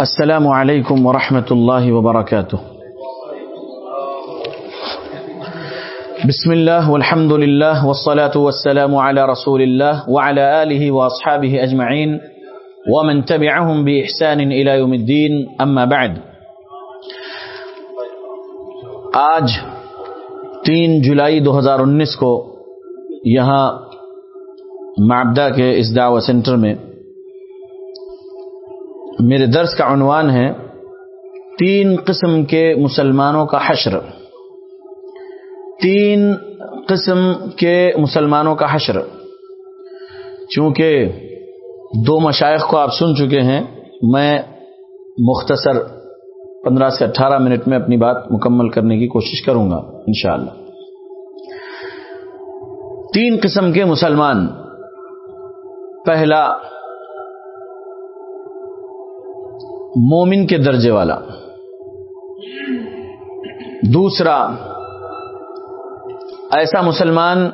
السلام علیکم ورحمۃ اللہ وبرکاتہ۔ بسم اللہ والحمد للہ والصلاة والسلام على رسول اللہ وعلى آلہ واصحابہ اجمعین ومن تبعهم بإحسان الى يوم الدین، اما بعد۔ آج تین جولائی دو ہزار انیس کو یہاں معبدہ کے اس دعوی سینٹر میں میرے درس کا عنوان ہے تین قسم کے مسلمانوں کا حشر۔ تین قسم کے مسلمانوں کا حشر۔ چونکہ دو مشائق کو آپ سن چکے ہیں، میں مختصر پندرہ سے اٹھارہ منٹ میں اپنی بات مکمل کرنے کی کوشش کروں گا، انشاءاللہ۔ تین قسم کے مسلمان۔ پہلا مومن کے درجے والا۔ دوسرا، ایسا مسلمان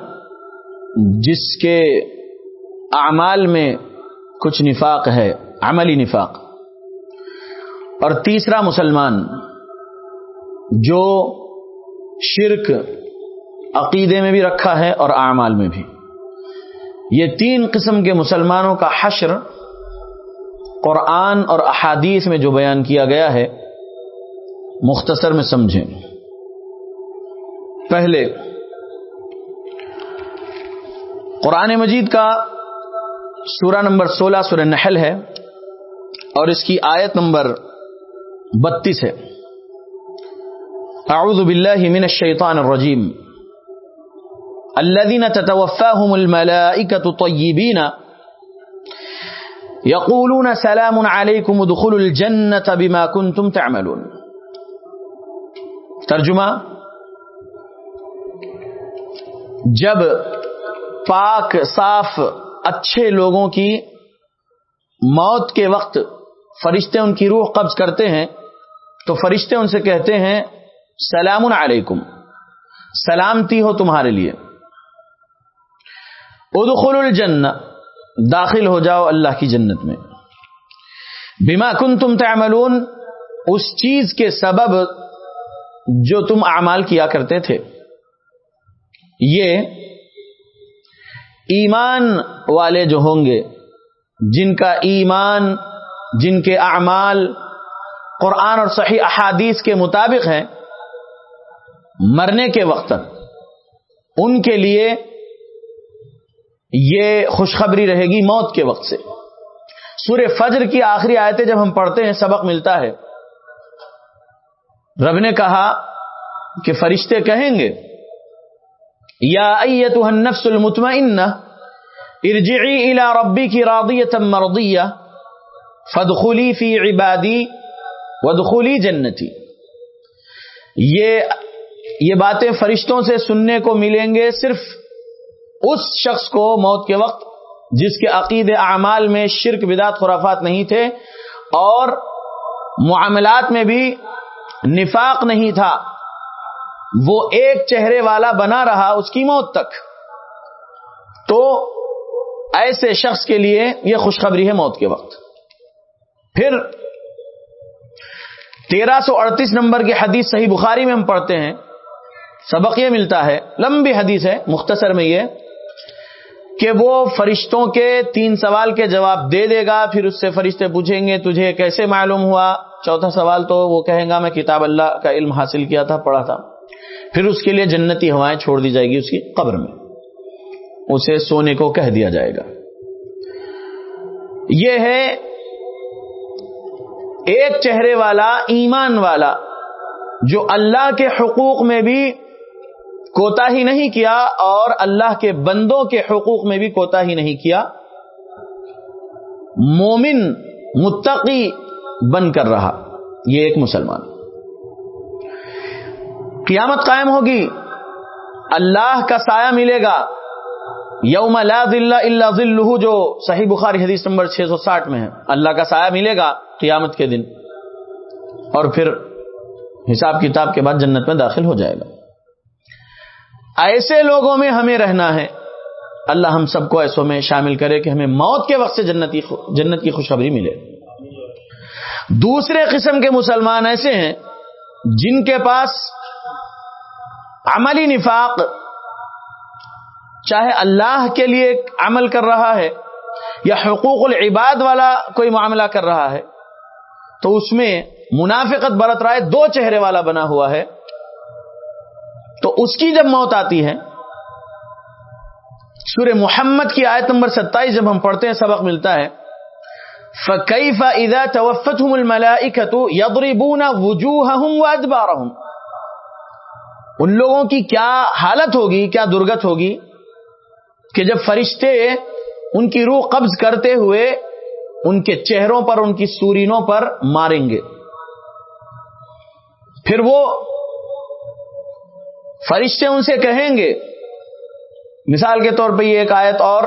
جس کے اعمال میں کچھ نفاق ہے، عملی نفاق۔ اور تیسرا مسلمان جو شرک عقیدے میں بھی رکھا ہے اور اعمال میں بھی۔ یہ تین قسم کے مسلمانوں کا حشر قرآن اور احادیث میں جو بیان کیا گیا ہے، مختصر میں سمجھیں۔ پہلے، قرآن مجید کا سورہ نمبر سولہ، سورہ نحل ہے اور اس کی آیت نمبر بتیس ہے۔ اعوذ باللہ من الشیطان الرجیم۔ الذين تتوفاهم الملائكة طيبين يقولون سلام عليكم ادخلوا الجنة بما كنتم تعملون. ترجمہ جب پاک، صاف، اچھے لوگوں کی موت کے وقت فرشتے ان کی روح قبض کرتے ہیں، تو فرشتے ان سے کہتے ہیں، سلام علیکم، سلامتی ہو تمہارے لیے۔ ادخل الجنہ داخل ہو جاؤ اللہ کی جنت میں۔ بما کن تم تعملون، اس چیز کے سبب جو تم اعمال کیا کرتے تھے۔ یہ ایمان والے جو ہوں گے، جن کا ایمان، جن کے اعمال قرآن اور صحیح احادیث کے مطابق ہیں، مرنے کے وقت ان کے لیے یہ خوشخبری رہے گی موت کے وقت سے۔ سور فجر کی آخری آیتیں جب ہم پڑھتے ہیں، سبق ملتا ہے۔ رب نے کہا کہ فرشتے کہیں گے، یا النفس المطمئنہ، ارجعی الى ربی کی رادیت مرضیہ فدخلی فی عبادی ودخلی جنتی۔ یہ یہ باتیں فرشتوں سے سننے کو ملیں گے صرف اس شخص کو موت کے وقت جس کے عقید اعمال میں شرک بدات خرافات نہیں تھے اور معاملات میں بھی نفاق نہیں تھا، وہ ایک چہرے والا بنا رہا اس کی موت تک۔ تو ایسے شخص کے لیے یہ خوشخبری ہے موت کے وقت۔ پھر تیرہ سو اڑتیس نمبر کی حدیث صحیح بخاری میں ہم پڑھتے ہیں، سبق یہ ملتا ہے، لمبی حدیث ہے، مختصر میں یہ۔ کہ وہ فرشتوں کے تین سوال کے جواب دے دے گا، پھر اس سے فرشتے پوچھیں گے، تجھے کیسے معلوم ہوا؟ چوتھا سوال تو وہ کہے گا، میں کتاب اللہ کا علم حاصل کیا تھا، پڑھا تھا۔ پھر اس کے لیے جنتی ہوائیں چھوڑ دی جائے گی اس کی قبر میں۔ اسے سونے کو کہہ دیا جائے گا۔ یہ ہے ایک چہرے والا، ایمان والا، جو اللہ کے حقوق میں بھی کوتا ہی نہیں کیا اور اللہ کے بندوں کے حقوق میں بھی کوتا ہی نہیں کیا، مومن متقی بن کر رہا۔ یہ ایک مسلمان۔ قیامت قائم ہوگی۔ اللہ کا سایہ ملے گا۔ یوم لا ذل الا ذلہ جو صحیح بخاری حدیث نمبر 660 میں ہے۔ اللہ کا سایہ ملے گا قیامت کے دن۔ اور پھر حساب کتاب کے بعد جنت میں داخل ہو جائے گا۔ ایسے لوگوں میں ہمیں رہنا ہے۔ اللہ ہم سب کو ایسوں میں شامل کرے کہ ہمیں موت کے وقت سے جنت جنت کی خوشخبری ملے۔ دوسرے قسم کے مسلمان ایسے ہیں جن کے پاس عملی نفاق، چاہے اللہ کے لیے عمل کر رہا ہے یا حقوق العباد والا کوئی معاملہ کر رہا ہے، تو اس میں منافقت برت رہا ہے دو چہرے والا بنا ہوا ہے۔ تو اس کی جب موت آتی ہے، سورہ محمد کی آیت نمبر ستائیس جب ہم پڑھتے ہیں، سبق ملتا ہے۔ فَكَيْفَ إِذَا تَوَفَّتْهُمُ الْمَلَائِكَةُ يَضْرِبُونَ وُجُوهَهُمْ وَأَدْبَارَهُمْ۔ ان لوگوں کی کیا حالت ہوگی، کیا درگت ہوگی؟ کہ جب فرشتے ان کی روح قبض کرتے ہوئے ان کے چہروں پر، ان کی سورینوں پر ماریں گے۔ پھر وہ فرشتے ان سے کہیں گے، مثال کے طور پہ یہ ایک آیت اور،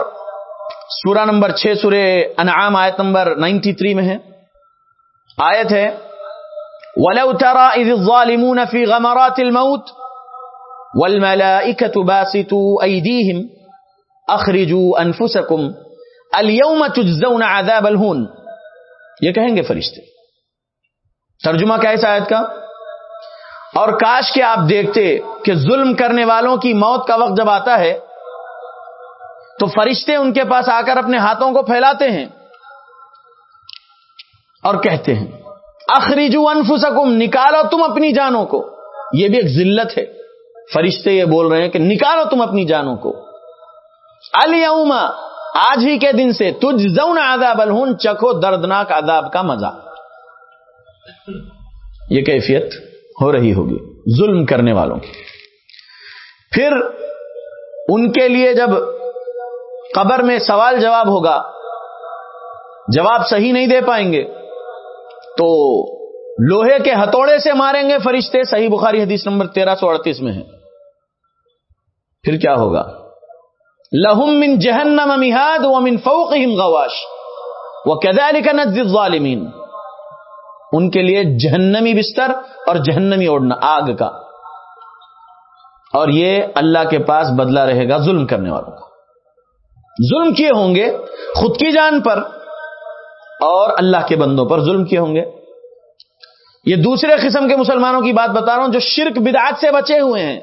سورہ نمبر چھ، سورہ انعام آیت نمبر نائنٹی تھری میں ہے۔ آیت ہے، وَلَوْ تَرَا إِذِ الظَّالِمُونَ فِي غَمَرَاتِ الْمَوْتِ وَالْمَلَائِكَةُ بَاسِطُوا أَيْدِيهِمْ أَخْرِجُوا أَنفُسَكُمْ الْيَوْمَ تُجْزَوْنَ عَذَابَ الْهُونَ۔ یہ کہیں گے فرشتے۔ ترجمہ کیا اس آیت کا؟ اور کاش کے آپ دیکھتے کہ ظلم کرنے والوں کی موت کا وقت جب آتا ہے، تو فرشتے ان کے پاس آ کر اپنے ہاتھوں کو پھیلاتے ہیں اور کہتے ہیں اخریجو انفسکم، نکالو تم اپنی جانوں کو۔ یہ بھی ایک ذلت ہے۔ فرشتے یہ بول رہے ہیں کہ نکالو تم اپنی جانوں کو۔ الما آج ہی کے دن سے تجھ زون آداب الہن چکھو دردناک عذاب کا مزہ۔ یہ کیفیت؟ ہو رہی ہوگی، ظلم کرنے والوں کی۔ پھر ان کے لیے جب قبر میں سوال جواب ہوگا، جواب صحیح نہیں دے پائیں گے، تو لوہے کے ہتوڑے سے ماریں گے فرشتے۔ صحیح بخاری حدیث نمبر تیرہ سو اڑتیس میں ہے۔ پھر کیا ہوگا؟ لہم من جہنم مہاد و من فوقہم غواش وہ کدال کا ظالمین ان کے لیے جہنمی بستر اور جہنمی اوڑھنا، آگ کا۔ اور یہ اللہ کے پاس بدلہ رہے گا ظلم کرنے والوں کو۔ ظلم کیے ہوں گے خود کی جان پر اور اللہ کے بندوں پر ظلم کیے ہوں گے۔ یہ دوسرے قسم کے مسلمانوں کی بات بتا رہا ہوں جو شرک بدعات سے بچے ہوئے ہیں۔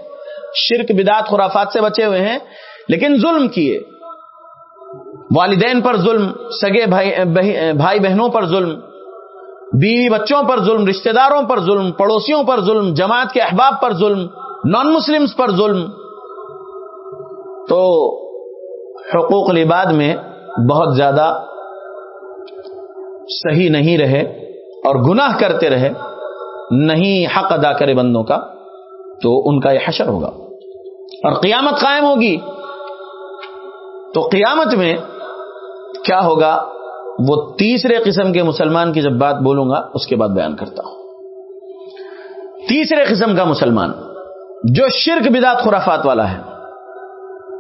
شرک بدعات خرافات سے بچے ہوئے ہیں، لیکن ظلم کیے۔ والدین پر ظلم، سگے بھائی بھائی بہنوں پر ظلم بیوی بچوں پر ظلم، رشتہ داروں پر ظلم، پڑوسیوں پر ظلم، جماعت کے احباب پر ظلم نان مسلمس پر ظلم۔ تو حقوق العباد میں بہت زیادہ صحیح نہیں رہے اور گناہ کرتے رہے، نہیں حق ادا کرے بندوں کا، تو ان کا یہ حشر ہوگا۔ اور قیامت قائم ہوگی۔ تو قیامت میں کیا ہوگا؟ وہ تیسرے قسم کے مسلمان کی جب بات بولوں گا، اس کے بعد بیان کرتا ہوں۔ تیسرے قسم کا مسلمان، جو شرک بدات خرافات والا ہے۔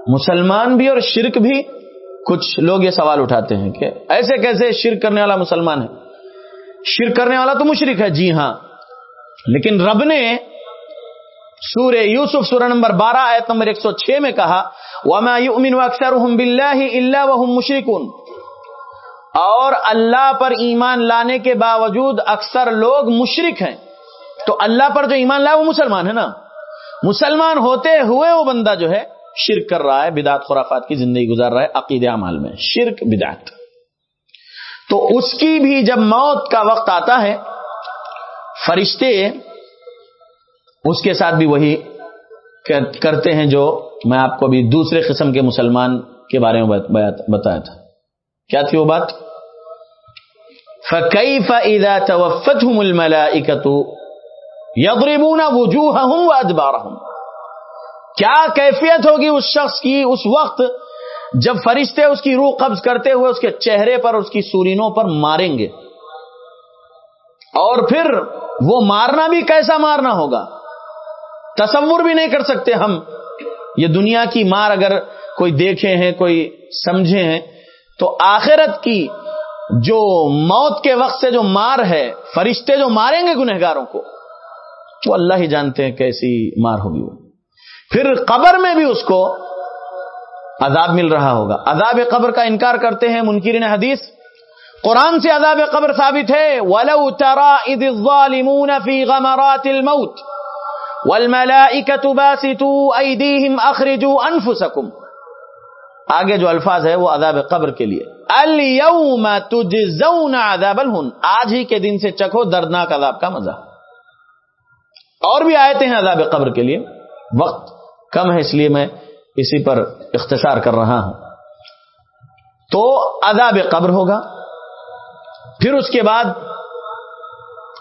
مسلمان بھی اور شرک بھی کچھ لوگ یہ سوال اٹھاتے ہیں کہ ایسے کیسے شرک کرنے والا مسلمان ہے؟ شرک کرنے والا تو مشرک ہے جی ہاں۔ لیکن رب نے سورہ یوسف، سورہ نمبر بارہ، آیت نمبر ایک سو چھ میں کہا، وما يؤمن اکثرهم بالله الا وهم مشركون۔ اور اللہ پر ایمان لانے کے باوجود اکثر لوگ مشرک ہیں۔ تو اللہ پر جو ایمان لائے وہ مسلمان ہے نا۔ مسلمان ہوتے ہوئے وہ بندہ جو ہے شرک کر رہا ہے، بدعت، خرافات کی زندگی گزار رہا ہے عقید اعمال میں۔ شرک، بدعت۔ تو اس کی بھی جب موت کا وقت آتا ہے، فرشتے اس کے ساتھ بھی وہی کرتے ہیں جو میں آپ کو بھی دوسرے قسم کے مسلمان کے بارے میں بتایا تھا۔ کیا تھی وہ بات؟ فَكَيْفَ إِذَا تَوَفَّتْهُمُ الْمَلَائِكَةُ يَضْرِبُونَ وُجُوهَهُمْ وَأَدْبَارَهُمْ۔ کیا کیفیت ہوگی اس شخص کی اس وقت جب فرشتے اس کی روح قبض کرتے ہوئے اس کے چہرے پر، اس کی سورینوں پر ماریں گے؟ اور پھر وہ مارنا بھی کیسا مارنا ہوگا؟ تصور بھی نہیں کر سکتے ہم۔ یہ دنیا کی مار اگر کوئی دیکھے ہیں، کوئی سمجھے ہیں تو آخرت کی جو موت کے وقت سے جو مار ہے، فرشتے جو ماریں گے گنہگاروں کو، وہ اللہ ہی جانتے ہیں کیسی مار ہوگی وہ۔ پھر قبر میں بھی اس کو عذاب مل رہا ہوگا۔ عذاب قبر کا انکار کرتے ہیں منکرین حدیث۔ قرآن سے عذاب قبر ثابت ہے۔ وَلَوْ تَرَا اِذِ الظَّالِمُونَ فِي غَمَرَاتِ الْمَوْتِ وَالْمَلَائِكَةُ بَاسِتُوا اَيْدِيهِمْ اَخْرِجُوا أَنفُسَكُمْ آگے جو الفاظ ہے وہ عذاب قبر کے لیے۔ الْيَوْمَ تُجْزَوْنَ عَذَابَ الْهُنْ آج ہی کے دن سے چکھو، دردناک عذاب کا مزہ۔ اور بھی آیتیں ہیں عذاب قبر کے لیے۔ وقت کم ہے، اس لیے میں اسی پر اختصار کر رہا ہوں۔ تو عذاب قبر ہوگا، پھر اس کے بعد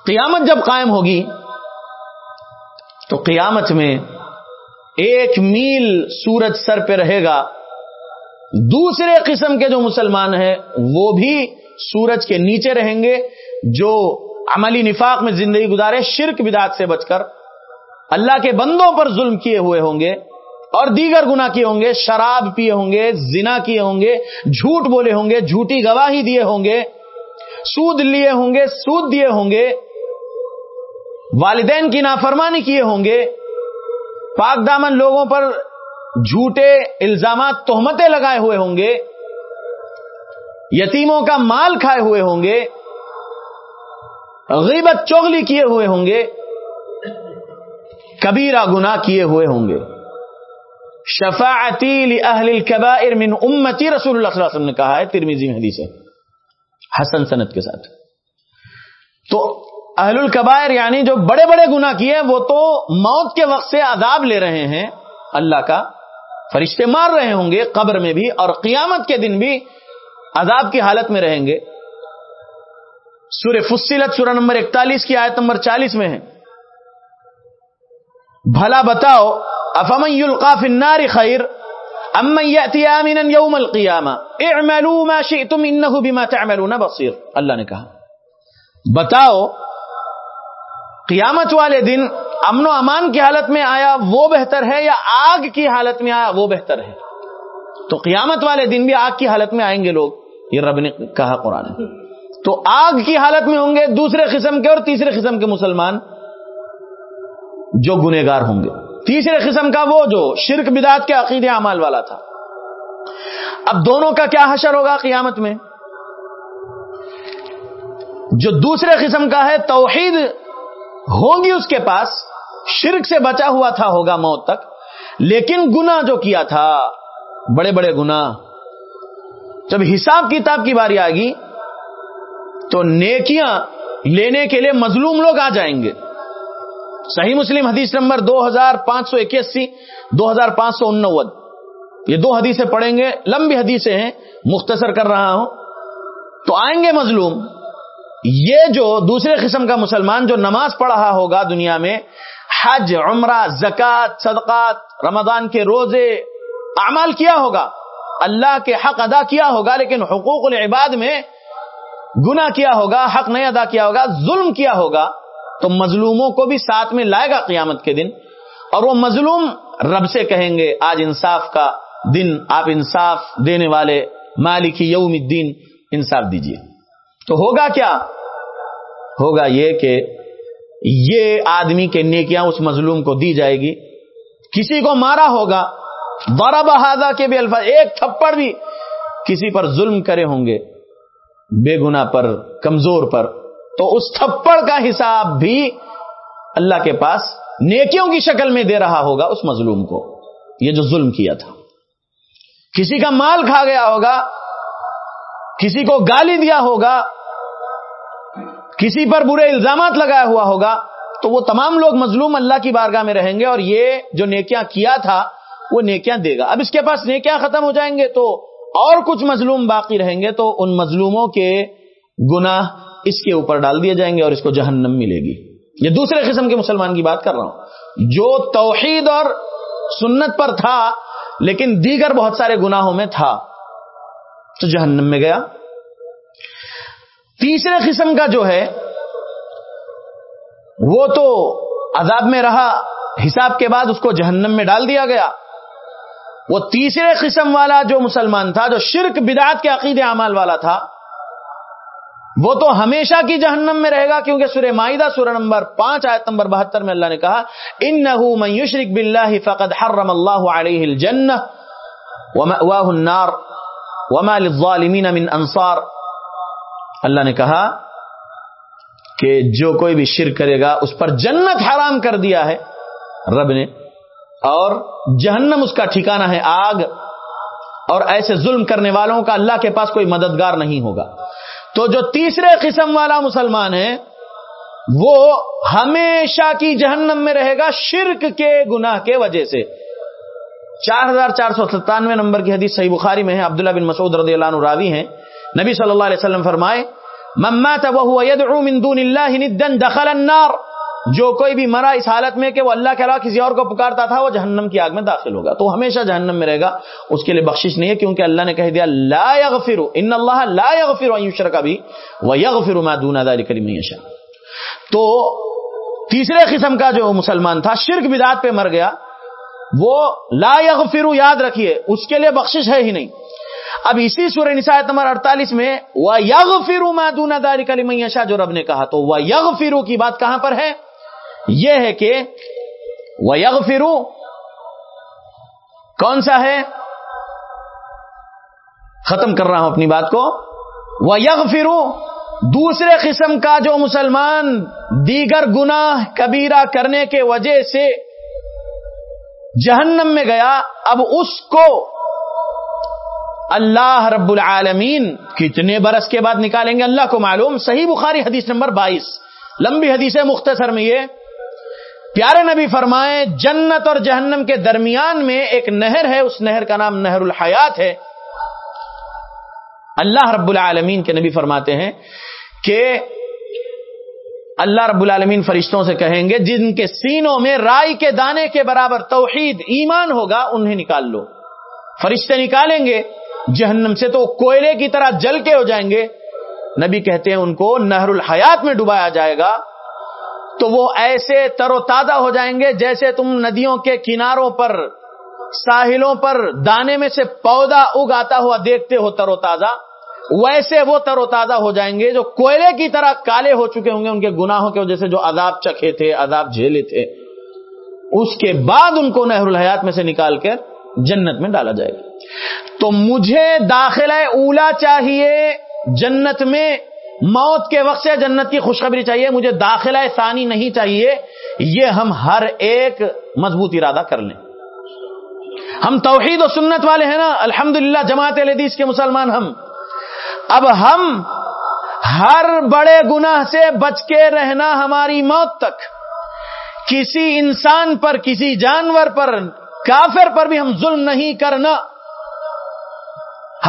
قیامت جب قائم ہوگی، تو قیامت میں ایک میل سورج سر پہ رہے گا۔ دوسرے قسم کے جو مسلمان ہیں، وہ بھی سورج کے نیچے رہیں گے، جو عملی نفاق میں زندگی گزارے، شرک بدات سے بچ کر اللہ کے بندوں پر ظلم کیے ہوئے ہوں گے اور دیگر گنا کیے ہوں گے، شراب پیے ہوں گے، زنا کیے ہوں گے، جھوٹ بولے ہوں گے، جھوٹی گواہی دیے ہوں گے، سود لیے ہوں گے، سود دیے ہوں گے، والدین کی نافرمانی کیے ہوں گے، پاک دامن لوگوں پر جھوٹے الزامات تہمتیں لگائے ہوئے ہوں گے، یتیموں کا مال کھائے ہوئے ہوں گے، غیبت چوگلی کیے ہوئے ہوں گے، کبیرہ گنا کیے ہوئے ہوں گے۔ شفاعتی لاہل الكبائر من امتی رسول اللہ صلی اللہ علیہ وسلم نے کہا ہے ترمیزی میں حدیث ہے، حسن سنت کے ساتھ۔ تو اہل القبائر یعنی جو بڑے بڑے گنا کیے وہ تو موت کے وقت سے عذاب لے رہے ہیں اللہ کا فرشتے مار رہے ہوں گے قبر میں بھی اور قیامت کے دن بھی عذاب کی حالت میں رہیں گے۔ سورہ فصیلت سورہ نمبر اکتالیس کی آیت نمبر چالیس میں ہے۔ بھلا بتاؤ، افمن یلقا فی النار خیر امن یاتی آمنا یوم القیامہ؟ اعملوا ما شئتم انه بما تعملون بصیر۔ اللہ نے کہا۔ بتاؤ قیامت والے دن امن و امان کی حالت میں آیا وہ بہتر ہے یا آگ کی حالت میں آیا وہ بہتر ہے؟ تو قیامت والے دن بھی آگ کی حالت میں آئیں گے لوگ، یہ رب نے کہا قرآن تو آگ کی حالت میں ہوں گے دوسرے قسم کے اور تیسرے قسم کے مسلمان جو گنےگار ہوں گے۔ تیسرے قسم کا وہ جو شرک بدات کے عقید اعمال والا تھا۔ اب دونوں کا کیا حشر ہوگا قیامت میں؟ جو دوسرے قسم کا ہے توحید ہوگی اس کے پاس، شرک سے بچا ہوا تھا ہوگا موت تک، لیکن گنا جو کیا تھا، بڑے بڑے گنا جب حساب کتاب کی باری آئے گی تو نیکیاں لینے کے لیے مظلوم لوگ آ جائیں گے۔ صحیح مسلم حدیث نمبر دو ہزار پانچ سو اکیسی دو ہزار پانچ سو انود یہ دو حدیثیں پڑھیں گے، لمبی حدیثیں ہیں، مختصر کر رہا ہوں۔ تو آئیں گے مظلوم۔ یہ جو دوسرے قسم کا مسلمان جو نماز پڑھ رہا ہوگا دنیا میں، حج، عمرہ زکات صدقات، رمضان کے روزے، اعمال کیا ہوگا؟ اللہ کے حق ادا کیا ہوگا، لیکن حقوق العباد میں گنا کیا ہوگا، حق نہیں ادا کیا ہوگا، ظلم کیا ہوگا، تو مظلوموں کو بھی ساتھ میں لائے گا قیامت کے دن۔ اور وہ مظلوم رب سے کہیں گے، آج انصاف کا دن، آپ انصاف دینے والے مالک یوم الدین انصاف دیجیے تو ہوگا کیا؟ ہوگا یہ کہ یہ آدمی کے نیکیاں اس مظلوم کو دی جائے گی۔ کسی کو مارا ہوگا۔ بارہ بہادہ کے بھی الفاظ، ایک تھپڑ بھی کسی پر ظلم کرے ہوں گے۔ بے گنا پر، کمزور پر۔ تو اس تھپڑ کا حساب بھی اللہ کے پاس نیکیوں کی شکل میں دے رہا ہوگا اس مظلوم کو۔ یہ جو ظلم کیا تھا۔ کسی کا مال کھا گیا ہوگا، کسی کو گالی دیا ہوگا کسی پر برے الزامات لگایا ہوا ہوگا، تو وہ تمام لوگ مظلوم اللہ کی بارگاہ میں رہیں گے اور یہ جو نیکیاں کیا تھا، وہ نیکیاں دے گا۔ اب اس کے پاس نیکیاں ختم ہو جائیں گے تو اور کچھ مظلوم باقی رہیں گے تو ان مظلوموں کے گناہ اس کے اوپر ڈال دیے جائیں گے اور اس کو جہنم ملے گی۔ یہ دوسرے قسم کے مسلمان کی بات کر رہا ہوں۔ جو توحید اور سنت پر تھا، لیکن دیگر بہت سارے گناہوں میں تھا، تو جہنم میں گیا۔ تیسرے قسم کا جو ہے، وہ تو عذاب میں رہا، حساب کے بعد اس کو جہنم میں ڈال دیا گیا۔ وہ تیسرے قسم والا جو مسلمان تھا، جو شرک، بدعت کے عقید اعمال والا تھا، وہ تو ہمیشہ کی جہنم میں رہے گا، کیونکہ سورہ معاہدہ سورہ نمبر پانچ، آیت نمبر بہتر میں اللہ نے کہا ان نہ یشرک بلّہ فقد حرم اللہ علیہ الجن وما للظالمین من انصار. اللہ نے کہا کہ جو کوئی بھی شرک کرے گا، اس پر جنت حرام کر دیا ہے۔ رب نے۔ اور جہنم اس کا ٹھکانہ ہے آگ۔ اور ایسے ظلم کرنے والوں کا اللہ کے پاس کوئی مددگار نہیں ہوگا۔ تو جو تیسرے قسم والا مسلمان ہے، وہ ہمیشہ کی جہنم میں رہے گا شرک کے گناہ کے وجہ سے۔ چار ہزار چار سو ستانوے نمبر کی حدیث صحیح بخاری میں ہے۔ عبداللہ بن مسعود رضی اللہ عنہ راوی ہیں۔ نبی صلی اللہ علیہ وسلم فرمائے مما وهو يدعو من دون الله ندا دخل النار. جو کوئی بھی مرا اس حالت میں کہ وہ اللہ کے علاوہ کسی اور کو پکارتا تھا، وہ جہنم کی آگ میں داخل ہوگا۔ تو ہمیشہ جہنم میں رہے گا۔ اس کے لیے بخشش نہیں ہے، کیونکہ اللہ نے کہہ دیا، لا یغفر ان اللہ لا یغفر ان یشرک بھی و یغفر ما دون ذلك لمن یشاء۔ تو تیسرے قسم کا جو مسلمان تھا، شرک بدعت پہ مر گیا۔ وہ لا یغفر یاد رکھیے، اس کے لیے بخشش ہے ہی نہیں۔ اب اسی سورہ نسایت نمبر اڑتالیس میں وہ یگ فرو دون داری میشا جو رب نے کہا تو وہ یگ فرو کی بات کہاں پر ہے؟ یہ ہے کہ وہ یگ فرو کون سا ہے؟ ختم کر رہا ہوں اپنی بات کو۔ وہ یگ فرو دوسرے قسم کا جو مسلمان دیگر گناہ کبیرہ کرنے کے وجہ سے جہنم میں گیا، اب اس کو اللہ رب العالمین کتنے برس کے بعد نکالیں گے اللہ کو معلوم؟ صحیح بخاری حدیث نمبر بائیس. لمبی حدیث مختصر میں یہ۔ پیارے نبی فرمائے، جنت اور جہنم کے درمیان میں ایک نہر ہے، اس نہر کا نام نہر الحیات ہے۔ اللہ رب العالمین کے نبی فرماتے ہیں کہ اللہ رب العالمین فرشتوں سے کہیں گے، جن کے سینوں میں رائی کے دانے کے برابر توحید، ایمان ہوگا، انہیں نکال لو۔ فرشتے نکالیں گے جہنم سے تو کوئلے کی طرح جل کے ہو جائیں گے۔ نبی کہتے ہیں ان کو نہر الحیات میں ڈبایا جائے گا۔ تو وہ ایسے تر و تازہ ہو جائیں گے جیسے تم ندیوں کے کناروں پر، ساحلوں پر دانے میں سے پودا اگاتا ہوا دیکھتے ہو تر و تازہ۔ ویسے وہ تر و تازہ ہو جائیں گے جو کوئلے کی طرح کالے ہو چکے ہوں گے، ان کے گناہوں کی وجہ سے جو عذاب چکھے تھے، عذاب جھیلے تھے۔ اس کے بعد ان کو نہر الحیات میں سے نکال کر جنت میں ڈالا جائے گا۔ تو مجھے داخلہ اولا چاہیے، جنت میں موت کے وقت سے جنت کی خوشخبری چاہیے، مجھے داخلہ ثانی نہیں چاہیے، یہ ہم ہر ایک مضبوط ارادہ کر لیں۔ ہم توحید و سنت والے ہیں نا الحمد للہ جماعت الحدیث کے مسلمان ہم۔ اب ہم ہر بڑے گناہ سے بچ کے رہنا ہماری موت تک۔ کسی انسان پر، کسی جانور پر کافر پر بھی ہم ظلم نہیں کرنا۔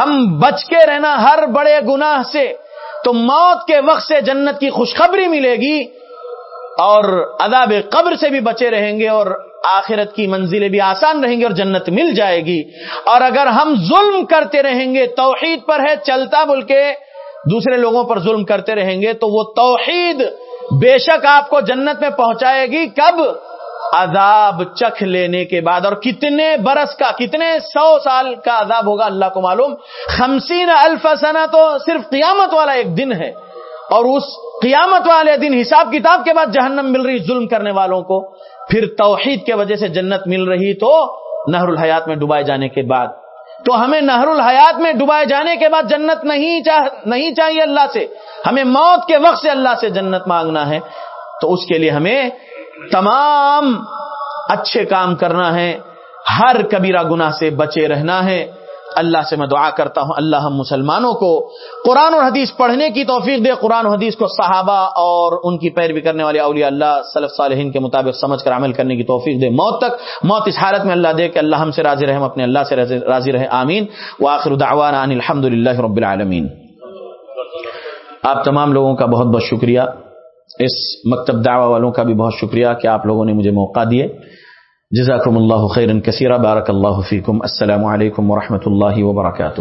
ہم بچ کے رہنا ہر بڑے گناہ سے۔ تو موت کے وقت سے جنت کی خوشخبری ملے گی اور عذاب قبر سے بھی بچے رہیں گے اور آخرت کی منزلیں بھی آسان رہیں گی اور جنت مل جائے گی۔ اور اگر ہم ظلم کرتے رہیں گے، توحید پر ہے چلتا بول کے دوسرے لوگوں پر ظلم کرتے رہیں گے، تو وہ توحید بے شک آپ کو جنت میں پہنچائے گی۔ کب؟ عذاب چکھ لینے کے بعد، اور کتنے برس کا، کتنے سو سال کا عذاب ہوگا اللہ کو معلوم؟ خمسین الف سنا تو صرف قیامت والا ایک دن ہے، اور اس قیامت والے دن حساب کتاب کے بعد جہنم مل رہی ظلم کرنے والوں کو۔ پھر توحید کے وجہ سے جنت مل رہی تو نہر الحیات میں ڈبائے جانے کے بعد۔ تو ہمیں نہر الحیات میں ڈبائے جانے کے بعد جنت نہیں چاہ، نہیں چاہیے اللہ سے۔ ہمیں موت کے وقت سے اللہ سے جنت مانگنا ہے۔ تو اس کے لیے ہمیں تمام اچھے کام کرنا ہے، ہر کبیرہ گناہ سے بچے رہنا ہے۔ اللہ سے میں دعا کرتا ہوں، اللہ ہم مسلمانوں کو قرآن اور حدیث پڑھنے کی توفیق دے، قرآن و حدیث کو صحابہ اور ان کی پیروی کرنے والے اولیاء اللہ صلی صالحین کے مطابق سمجھ کر عمل کرنے کی توفیق دے۔ موت تک، موت اس حالت میں اللہ دے کہ اللہ ہم سے راضی رحم اپنے اللہ سے راضی رہے۔ آمین۔ وآخر دعوانا ان الحمد رب العالمین۔ آپ تمام لوگوں کا بہت بہت شکریہ۔ اس مکتب دعوی والوں کا بھی بہت شکریہ کہ آپ لوگوں نے مجھے موقع دیے۔ جزاکم اللہ خیرن کثیرہ، بارک اللہ فیکم۔ السلام علیکم ورحمۃ اللہ وبرکاتہ۔